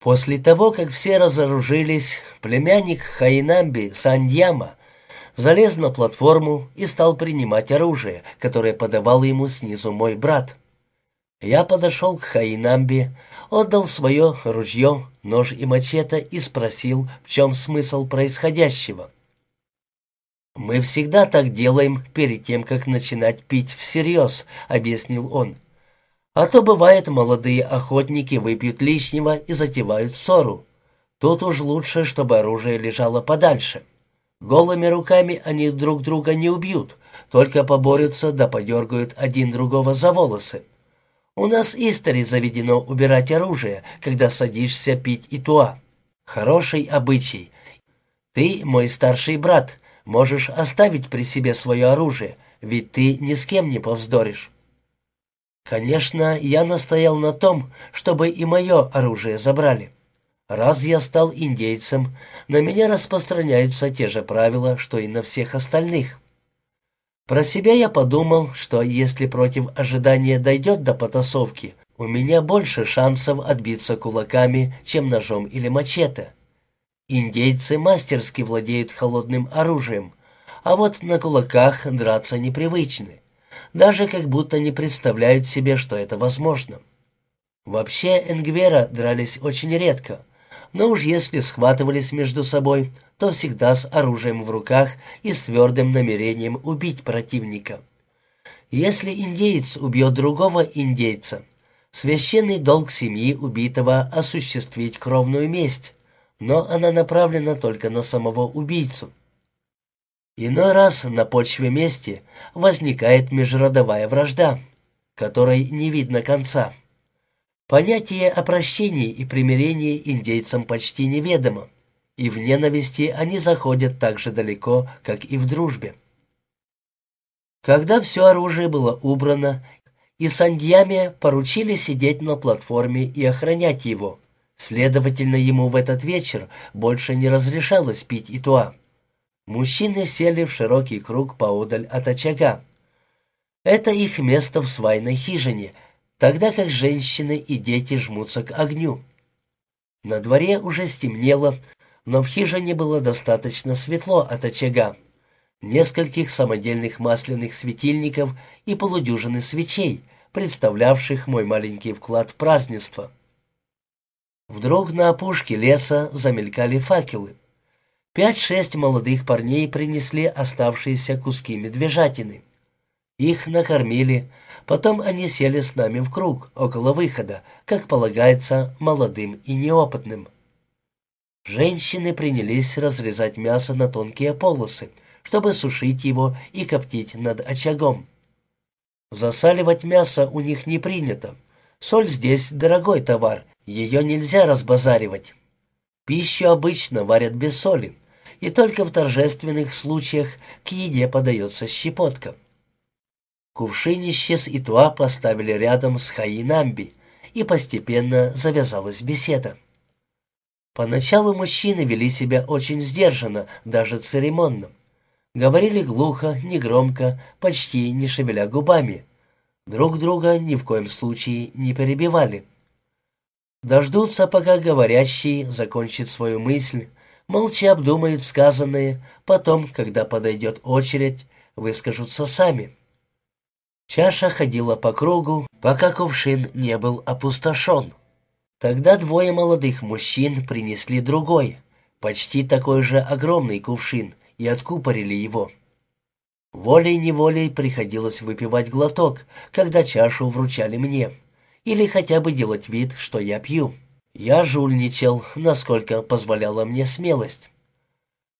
После того, как все разоружились, племянник Хайнамби Сандьяма залез на платформу и стал принимать оружие, которое подавал ему снизу мой брат. Я подошел к Хайнамби, отдал свое ружье, нож и мачете и спросил, в чем смысл происходящего. «Мы всегда так делаем перед тем, как начинать пить всерьез», — объяснил он. А то, бывает, молодые охотники выпьют лишнего и затевают ссору. Тут уж лучше, чтобы оружие лежало подальше. Голыми руками они друг друга не убьют, только поборются да подергают один другого за волосы. У нас истори заведено убирать оружие, когда садишься пить и туа. Хороший обычай. Ты, мой старший брат, можешь оставить при себе свое оружие, ведь ты ни с кем не повздоришь. Конечно, я настоял на том, чтобы и мое оружие забрали. Раз я стал индейцем, на меня распространяются те же правила, что и на всех остальных. Про себя я подумал, что если против ожидания дойдет до потасовки, у меня больше шансов отбиться кулаками, чем ножом или мачете. Индейцы мастерски владеют холодным оружием, а вот на кулаках драться непривычны даже как будто не представляют себе, что это возможно. Вообще Энгвера дрались очень редко, но уж если схватывались между собой, то всегда с оружием в руках и с твердым намерением убить противника. Если индеец убьет другого индейца, священный долг семьи убитого осуществить кровную месть, но она направлена только на самого убийцу. Иной раз на почве мести возникает межродовая вражда, которой не видно конца. Понятие о прощении и примирении индейцам почти неведомо, и в ненависти они заходят так же далеко, как и в дружбе. Когда все оружие было убрано, и Сандьяме поручили сидеть на платформе и охранять его, следовательно, ему в этот вечер больше не разрешалось пить и. Мужчины сели в широкий круг поодаль от очага. Это их место в свайной хижине, тогда как женщины и дети жмутся к огню. На дворе уже стемнело, но в хижине было достаточно светло от очага, нескольких самодельных масляных светильников и полудюжины свечей, представлявших мой маленький вклад в празднество. Вдруг на опушке леса замелькали факелы. Пять-шесть молодых парней принесли оставшиеся куски медвежатины. Их накормили, потом они сели с нами в круг, около выхода, как полагается, молодым и неопытным. Женщины принялись разрезать мясо на тонкие полосы, чтобы сушить его и коптить над очагом. Засаливать мясо у них не принято. Соль здесь дорогой товар, ее нельзя разбазаривать. Пищу обычно варят без соли, и только в торжественных случаях к еде подается щепотка. Кувшинище с Итуа поставили рядом с Хаинамби, и постепенно завязалась беседа. Поначалу мужчины вели себя очень сдержанно, даже церемонно. Говорили глухо, негромко, почти не шевеля губами. Друг друга ни в коем случае не перебивали. Дождутся, пока говорящий закончит свою мысль, молча обдумают сказанное, потом, когда подойдет очередь, выскажутся сами. Чаша ходила по кругу, пока кувшин не был опустошен. Тогда двое молодых мужчин принесли другой, почти такой же огромный кувшин, и откупорили его. Волей-неволей приходилось выпивать глоток, когда чашу вручали мне или хотя бы делать вид, что я пью. Я жульничал, насколько позволяла мне смелость.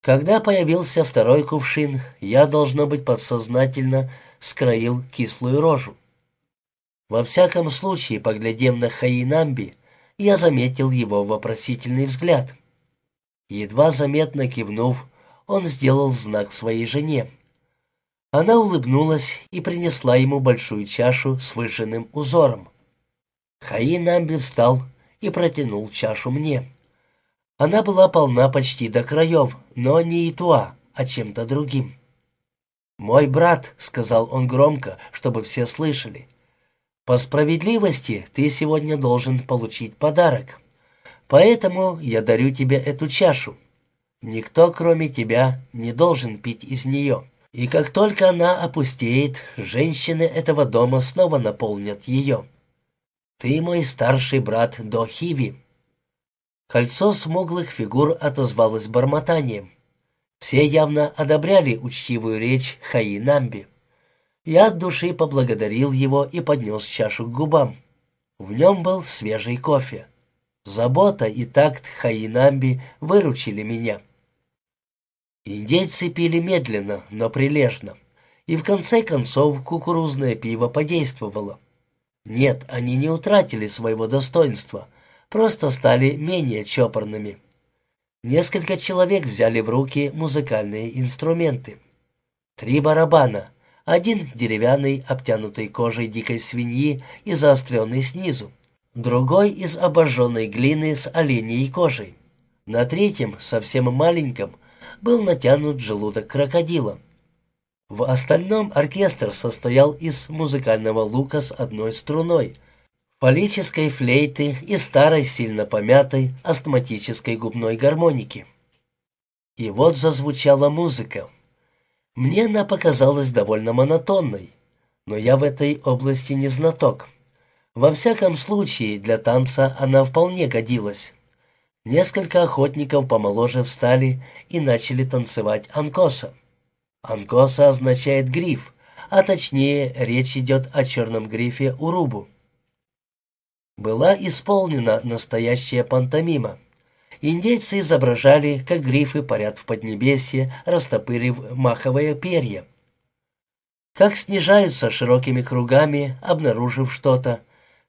Когда появился второй кувшин, я, должно быть, подсознательно скроил кислую рожу. Во всяком случае, поглядев на Хаинамби, я заметил его вопросительный взгляд. Едва заметно кивнув, он сделал знак своей жене. Она улыбнулась и принесла ему большую чашу с выжженным узором. Хаин Амби встал и протянул чашу мне. Она была полна почти до краев, но не Итуа, а чем-то другим. «Мой брат», — сказал он громко, чтобы все слышали, — «по справедливости ты сегодня должен получить подарок. Поэтому я дарю тебе эту чашу. Никто, кроме тебя, не должен пить из нее. И как только она опустеет, женщины этого дома снова наполнят ее. Ты мой старший брат Дохиви». Кольцо смуглых фигур отозвалось бормотанием. Все явно одобряли учтивую речь Хаинамби. Я от души поблагодарил его и поднес чашу к губам. В нем был свежий кофе. Забота и такт Хаинамби выручили меня. Индейцы пили медленно, но прилежно. И в конце концов кукурузное пиво подействовало. Нет, они не утратили своего достоинства, просто стали менее чопорными. Несколько человек взяли в руки музыкальные инструменты. Три барабана, один деревянный, обтянутый кожей дикой свиньи и заостренный снизу, другой из обожженной глины с оленей кожей. На третьем, совсем маленьком, был натянут желудок крокодила. В остальном оркестр состоял из музыкального лука с одной струной, фаллической флейты и старой сильно помятой астматической губной гармоники. И вот зазвучала музыка. Мне она показалась довольно монотонной, но я в этой области не знаток. Во всяком случае, для танца она вполне годилась. Несколько охотников помоложе встали и начали танцевать анкоса. Анкоса означает гриф, а точнее речь идет о черном грифе Урубу. Была исполнена настоящая пантомима. Индейцы изображали, как грифы парят в Поднебесье, растопырив маховые перья. Как снижаются широкими кругами, обнаружив что-то,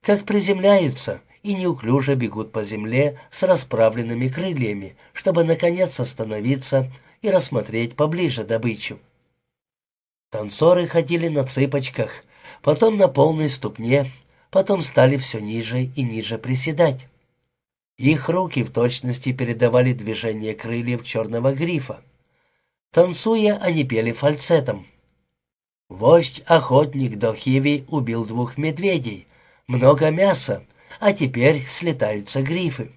как приземляются и неуклюже бегут по земле с расправленными крыльями, чтобы, наконец, остановиться и рассмотреть поближе добычу. Танцоры ходили на цыпочках, потом на полной ступне, потом стали все ниже и ниже приседать. Их руки в точности передавали движение крыльев черного грифа. Танцуя, они пели фальцетом. Вождь-охотник Дохиви убил двух медведей, много мяса, а теперь слетаются грифы.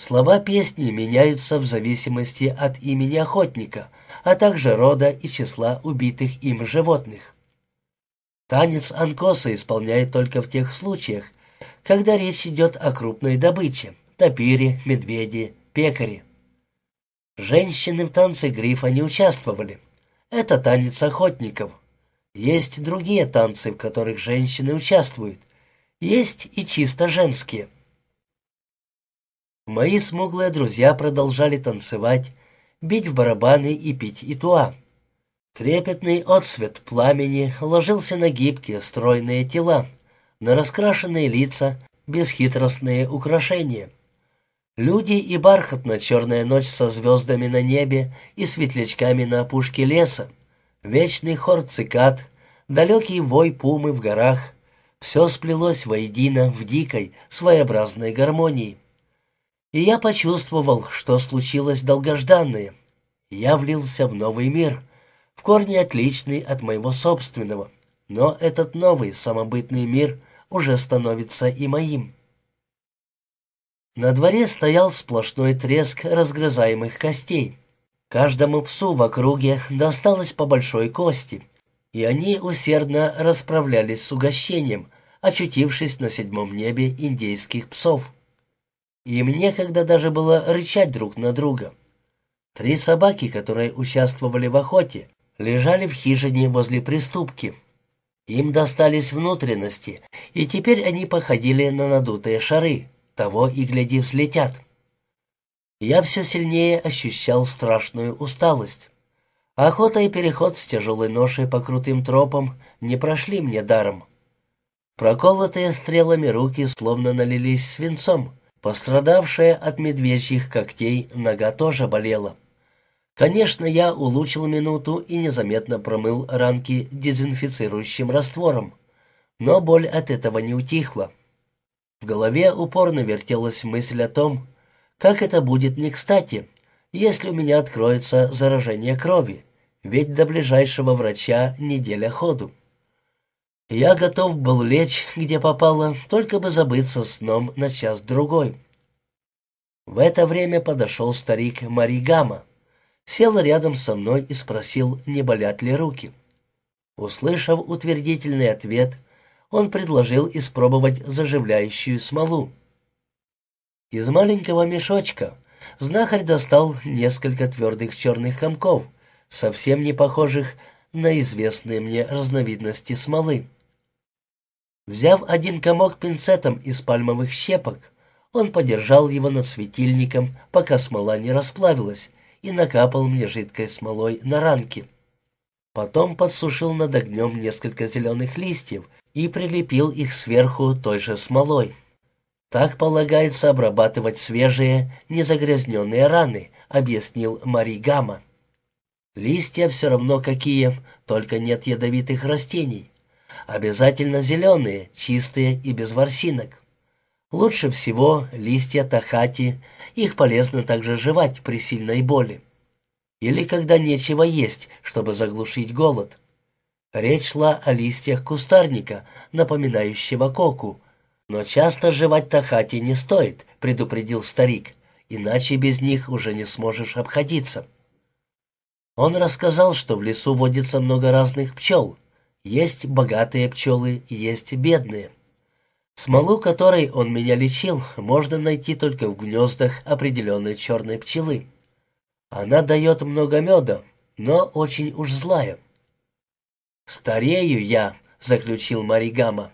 Слова песни меняются в зависимости от имени охотника, а также рода и числа убитых им животных. Танец анкоса исполняет только в тех случаях, когда речь идет о крупной добыче – топире, медведи, пекаре. Женщины в танце грифа не участвовали. Это танец охотников. Есть другие танцы, в которых женщины участвуют. Есть и чисто женские – Мои смуглые друзья продолжали танцевать, бить в барабаны и пить итуа. Трепетный отсвет пламени ложился на гибкие, стройные тела, на раскрашенные лица, бесхитростные украшения. Люди и бархатно-черная ночь со звездами на небе и светлячками на опушке леса, вечный хор цикад, далекий вой пумы в горах — все сплелось воедино в дикой, своеобразной гармонии. И я почувствовал, что случилось долгожданное. Я влился в новый мир, в корне отличный от моего собственного, но этот новый самобытный мир уже становится и моим. На дворе стоял сплошной треск разгрызаемых костей. Каждому псу в округе досталось по большой кости, и они усердно расправлялись с угощением, очутившись на седьмом небе индейских псов. Им некогда даже было рычать друг на друга. Три собаки, которые участвовали в охоте, лежали в хижине возле приступки. Им достались внутренности, и теперь они походили на надутые шары, того и гляди взлетят. Я все сильнее ощущал страшную усталость. Охота и переход с тяжелой ношей по крутым тропам не прошли мне даром. Проколотые стрелами руки словно налились свинцом. Пострадавшая от медвежьих когтей нога тоже болела. Конечно, я улучшил минуту и незаметно промыл ранки дезинфицирующим раствором, но боль от этого не утихла. В голове упорно вертелась мысль о том, как это будет не кстати, если у меня откроется заражение крови, ведь до ближайшего врача неделя ходу. Я готов был лечь, где попало, только бы забыться сном на час-другой. В это время подошел старик Маригама, сел рядом со мной и спросил, не болят ли руки. Услышав утвердительный ответ, он предложил испробовать заживляющую смолу. Из маленького мешочка знахарь достал несколько твердых черных комков, совсем не похожих на известные мне разновидности смолы. Взяв один комок пинцетом из пальмовых щепок, он подержал его над светильником, пока смола не расплавилась, и накапал мне жидкой смолой на ранки. Потом подсушил над огнем несколько зеленых листьев и прилепил их сверху той же смолой. Так полагается обрабатывать свежие, незагрязненные раны, объяснил Маригама. Листья все равно какие, только нет ядовитых растений. Обязательно зеленые, чистые и без ворсинок. Лучше всего листья тахати, их полезно также жевать при сильной боли. Или когда нечего есть, чтобы заглушить голод. Речь шла о листьях кустарника, напоминающего коку, но часто жевать тахати не стоит, предупредил старик, иначе без них уже не сможешь обходиться. Он рассказал, что в лесу водится много разных пчел. Есть богатые пчелы, есть бедные. Смолу, которой он меня лечил, можно найти только в гнездах определенной черной пчелы. Она дает много меда, но очень уж злая. «Старею я», — заключил Маригама.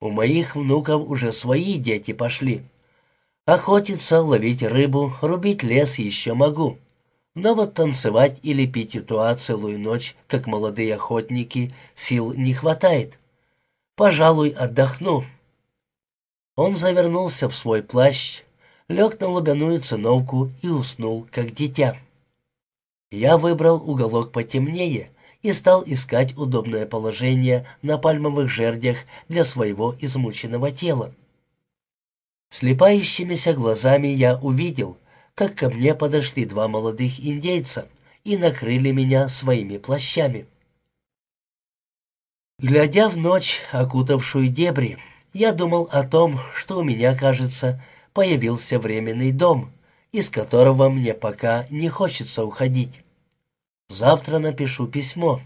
У моих внуков уже свои дети пошли. Охотиться, ловить рыбу, рубить лес еще могу. Но вот танцевать или пить утуа целую ночь, как молодые охотники, сил не хватает. Пожалуй, отдохну. Он завернулся в свой плащ, лег на лобяную циновку и уснул, как дитя. Я выбрал уголок потемнее и стал искать удобное положение на пальмовых жердях для своего измученного тела. Слепающимися глазами я увидел, как ко мне подошли два молодых индейца и накрыли меня своими плащами. Глядя в ночь, окутавшую дебри, я думал о том, что у меня, кажется, появился временный дом, из которого мне пока не хочется уходить. Завтра напишу письмо.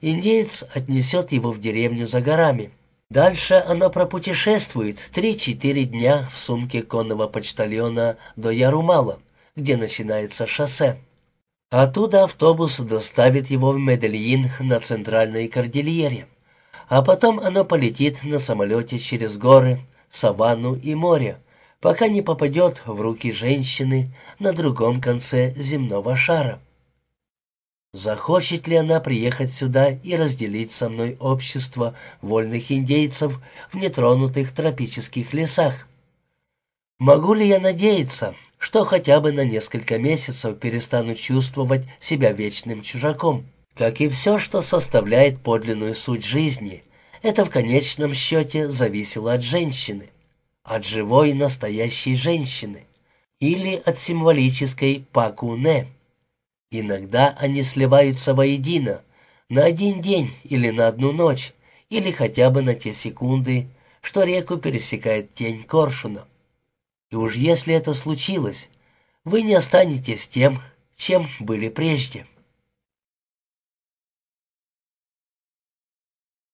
Индеец отнесет его в деревню за горами. Дальше она пропутешествует три-четыре дня в сумке конного почтальона до Ярумала, где начинается шоссе. Оттуда автобус доставит его в Медельин на центральной кордильере. А потом она полетит на самолете через горы, саванну и море, пока не попадет в руки женщины на другом конце земного шара. Захочет ли она приехать сюда и разделить со мной общество вольных индейцев в нетронутых тропических лесах? Могу ли я надеяться, что хотя бы на несколько месяцев перестану чувствовать себя вечным чужаком? Как и все, что составляет подлинную суть жизни, это в конечном счете зависело от женщины, от живой настоящей женщины или от символической пакуне. Иногда они сливаются воедино, на один день или на одну ночь, или хотя бы на те секунды, что реку пересекает тень коршуна. И уж если это случилось, вы не останетесь тем, чем были прежде.